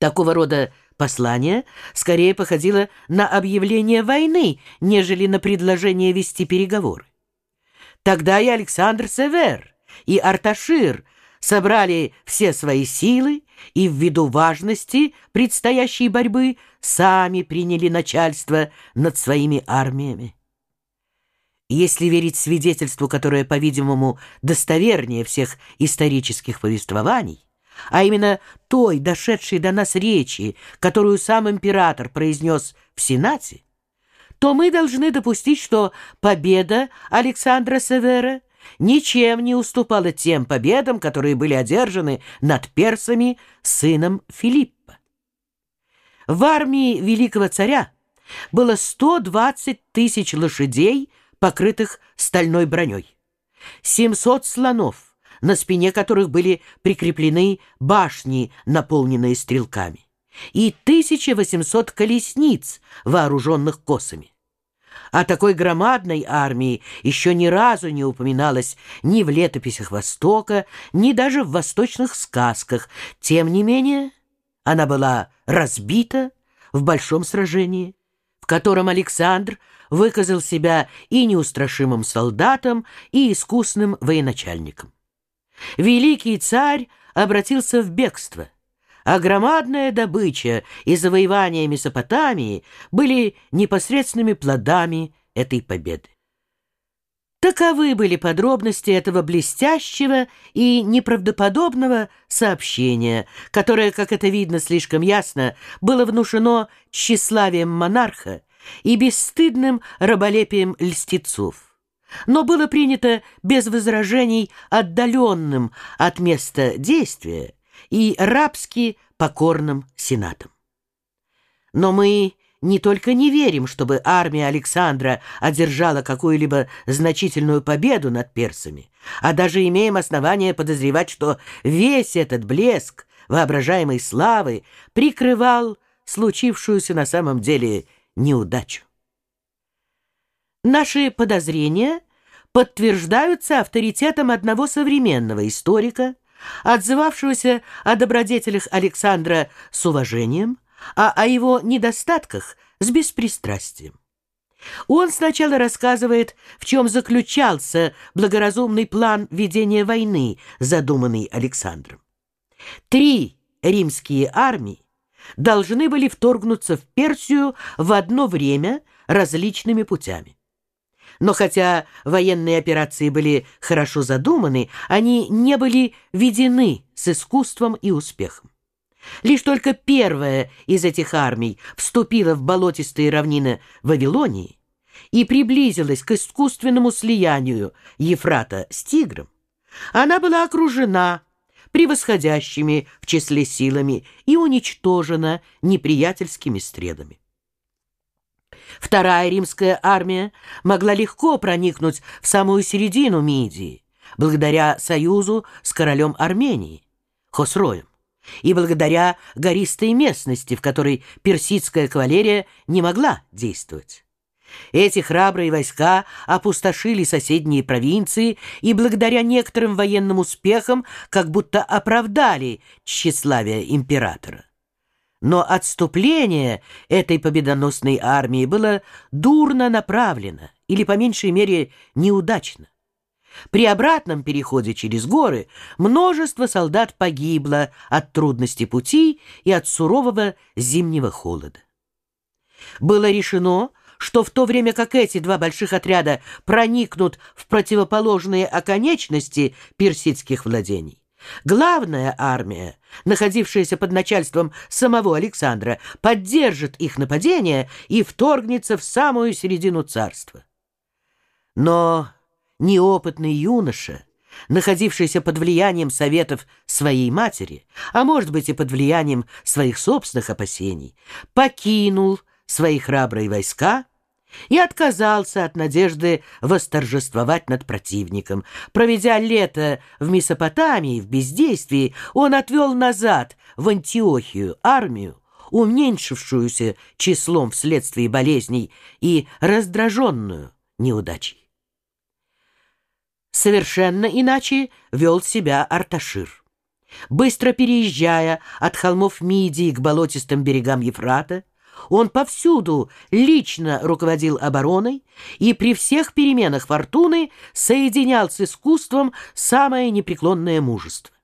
Такого рода послание скорее походило на объявление войны, нежели на предложение вести переговоры. Тогда и Александр Север, и Арташир собрали все свои силы и ввиду важности предстоящей борьбы сами приняли начальство над своими армиями. Если верить свидетельству, которое, по-видимому, достовернее всех исторических повествований, а именно той, дошедшей до нас речи, которую сам император произнес в Сенате, то мы должны допустить, что победа Александра Севера ничем не уступала тем победам, которые были одержаны над персами сыном Филиппа. В армии великого царя было 120 тысяч лошадей, покрытых стальной броней, 700 слонов, на спине которых были прикреплены башни, наполненные стрелками, и 1800 колесниц, вооруженных косами. О такой громадной армии еще ни разу не упоминалось ни в летописях Востока, ни даже в восточных сказках. Тем не менее, она была разбита в большом сражении, в котором Александр выказал себя и неустрашимым солдатом, и искусным военачальником. Великий царь обратился в бегство, а громадная добыча и завоевания Месопотамии были непосредственными плодами этой победы. Таковы были подробности этого блестящего и неправдоподобного сообщения, которое, как это видно слишком ясно, было внушено тщеславием монарха и бесстыдным раболепием льстецов но было принято без возражений отдаленным от места действия и рабски покорным сенатом. Но мы не только не верим, чтобы армия Александра одержала какую-либо значительную победу над персами, а даже имеем основания подозревать, что весь этот блеск воображаемой славы прикрывал случившуюся на самом деле неудачу. Наши подозрения подтверждаются авторитетом одного современного историка, отзывавшегося о добродетелях Александра с уважением, а о его недостатках с беспристрастием. Он сначала рассказывает, в чем заключался благоразумный план ведения войны, задуманный Александром. Три римские армии должны были вторгнуться в Персию в одно время различными путями. Но хотя военные операции были хорошо задуманы, они не были ведены с искусством и успехом. Лишь только первая из этих армий вступила в болотистые равнины Вавилонии и приблизилась к искусственному слиянию Ефрата с Тигром, она была окружена превосходящими в числе силами и уничтожена неприятельскими стрелами. Вторая римская армия могла легко проникнуть в самую середину Мидии, благодаря союзу с королем Армении, Хосроем, и благодаря гористой местности, в которой персидская кавалерия не могла действовать. Эти храбрые войска опустошили соседние провинции и благодаря некоторым военным успехам как будто оправдали тщеславие императора. Но отступление этой победоносной армии было дурно направлено или, по меньшей мере, неудачно. При обратном переходе через горы множество солдат погибло от трудности пути и от сурового зимнего холода. Было решено, что в то время как эти два больших отряда проникнут в противоположные оконечности персидских владений, Главная армия, находившаяся под начальством самого Александра, поддержит их нападение и вторгнется в самую середину царства. Но неопытный юноша, находившийся под влиянием советов своей матери, а может быть и под влиянием своих собственных опасений, покинул свои храбрые войска и отказался от надежды восторжествовать над противником. Проведя лето в Месопотамии в бездействии, он отвел назад в Антиохию армию, уменьшившуюся числом вследствие болезней и раздраженную неудачей. Совершенно иначе вел себя Арташир. Быстро переезжая от холмов Мидии к болотистым берегам Ефрата, он повсюду лично руководил обороной и при всех переменах фортуны соединял с искусством самое непреклонное мужество.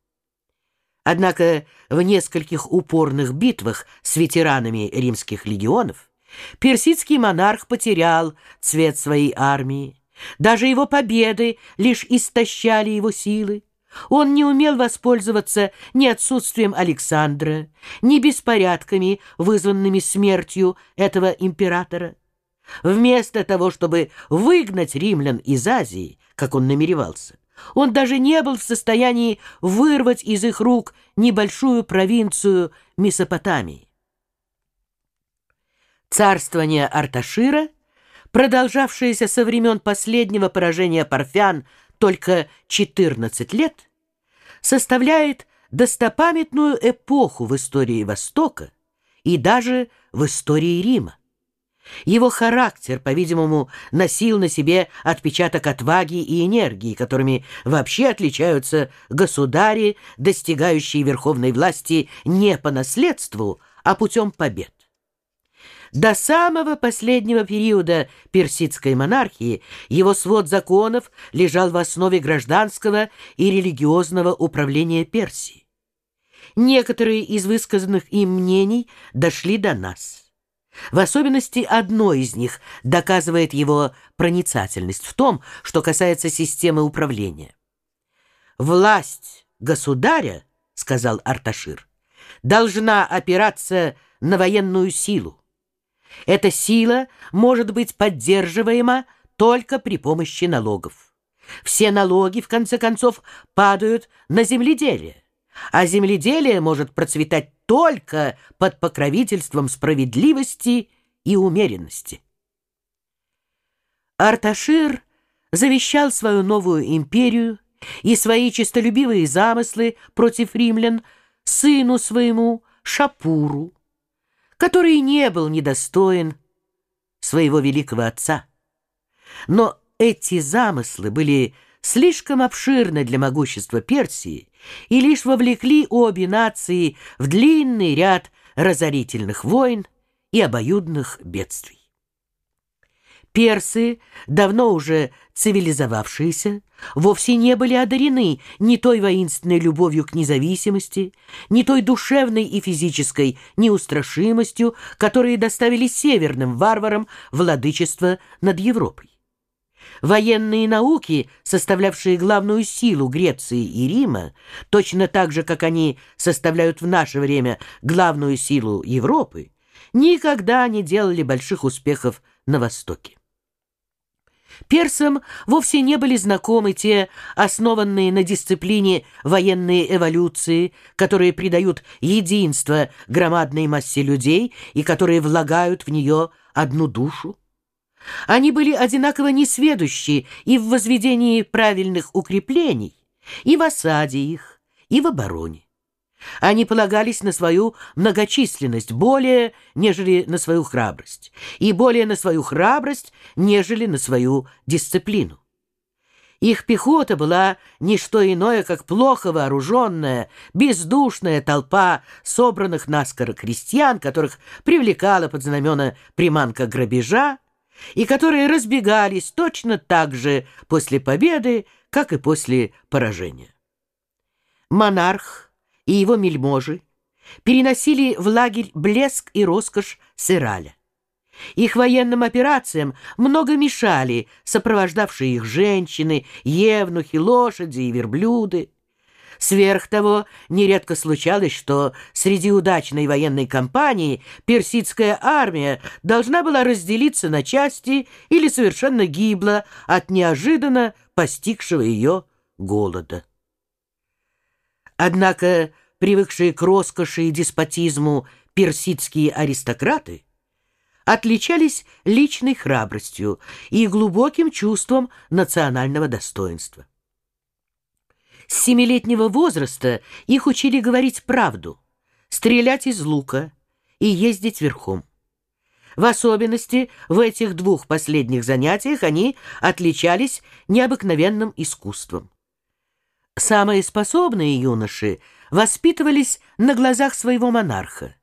Однако в нескольких упорных битвах с ветеранами римских легионов персидский монарх потерял цвет своей армии. Даже его победы лишь истощали его силы. Он не умел воспользоваться ни отсутствием Александра, ни беспорядками, вызванными смертью этого императора. Вместо того, чтобы выгнать римлян из Азии, как он намеревался, он даже не был в состоянии вырвать из их рук небольшую провинцию Месопотамии. Царствование Арташира, продолжавшееся со времен последнего поражения парфян только 14 лет, составляет достопамятную эпоху в истории Востока и даже в истории Рима. Его характер, по-видимому, носил на себе отпечаток отваги и энергии, которыми вообще отличаются государи, достигающие верховной власти не по наследству, а путем побед. До самого последнего периода персидской монархии его свод законов лежал в основе гражданского и религиозного управления Персии. Некоторые из высказанных им мнений дошли до нас. В особенности одно из них доказывает его проницательность в том, что касается системы управления. «Власть государя, — сказал Арташир, — должна опираться на военную силу. Эта сила может быть поддерживаема только при помощи налогов. Все налоги, в конце концов, падают на земледелие, а земледелие может процветать только под покровительством справедливости и умеренности. Арташир завещал свою новую империю и свои честолюбивые замыслы против римлян сыну своему Шапуру, который не был недостоин своего великого отца. Но эти замыслы были слишком обширны для могущества Персии и лишь вовлекли обе нации в длинный ряд разорительных войн и обоюдных бедствий. Персы, давно уже цивилизовавшиеся, вовсе не были одарены ни той воинственной любовью к независимости, ни той душевной и физической неустрашимостью, которые доставили северным варварам владычество над Европой. Военные науки, составлявшие главную силу Греции и Рима, точно так же, как они составляют в наше время главную силу Европы, никогда не делали больших успехов на Востоке. Персам вовсе не были знакомы те основанные на дисциплине военные эволюции, которые придают единство громадной массе людей и которые влагают в нее одну душу. Они были одинаково несведущи и в возведении правильных укреплений, и в осаде их, и в обороне. Они полагались на свою многочисленность более, нежели на свою храбрость, и более на свою храбрость, нежели на свою дисциплину. Их пехота была не что иное, как плохо вооруженная, бездушная толпа собранных наскоро крестьян, которых привлекала под знамена приманка грабежа, и которые разбегались точно так же после победы, как и после поражения. Монарх и его мельможи переносили в лагерь блеск и роскошь Сыраля. Их военным операциям много мешали сопровождавшие их женщины, евнухи, лошади и верблюды. Сверх того, нередко случалось, что среди удачной военной кампании персидская армия должна была разделиться на части или совершенно гибла от неожиданно постигшего ее голода. Однако привыкшие к роскоши и деспотизму персидские аристократы отличались личной храбростью и глубоким чувством национального достоинства. С семилетнего возраста их учили говорить правду, стрелять из лука и ездить верхом. В особенности в этих двух последних занятиях они отличались необыкновенным искусством. Самые способные юноши воспитывались на глазах своего монарха,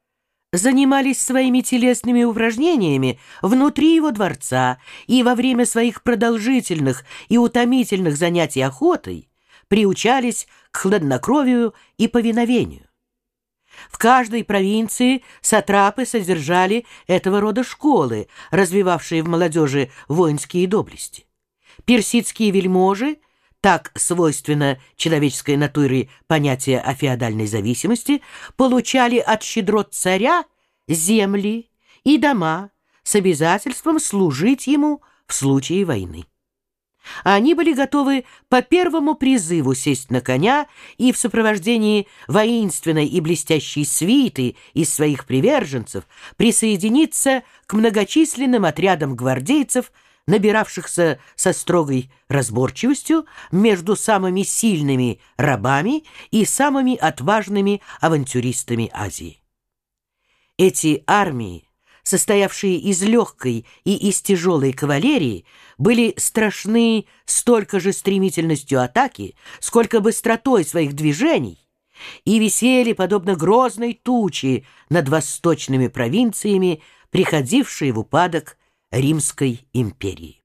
занимались своими телесными упражнениями внутри его дворца и во время своих продолжительных и утомительных занятий охотой приучались к хладнокровию и повиновению. В каждой провинции сатрапы содержали этого рода школы, развивавшие в молодежи воинские доблести. Персидские вельможи, так свойственно человеческой натуре понятие о феодальной зависимости, получали от щедрот царя земли и дома с обязательством служить ему в случае войны. Они были готовы по первому призыву сесть на коня и в сопровождении воинственной и блестящей свиты из своих приверженцев присоединиться к многочисленным отрядам гвардейцев, набиравшихся со строгой разборчивостью между самыми сильными рабами и самыми отважными авантюристами Азии. Эти армии состоявшие из легкой и из тяжелой кавалерии, были страшны столько же стремительностью атаки, сколько быстротой своих движений, и висели, подобно грозной тучи, над восточными провинциями, приходившие в упадок Римской империи.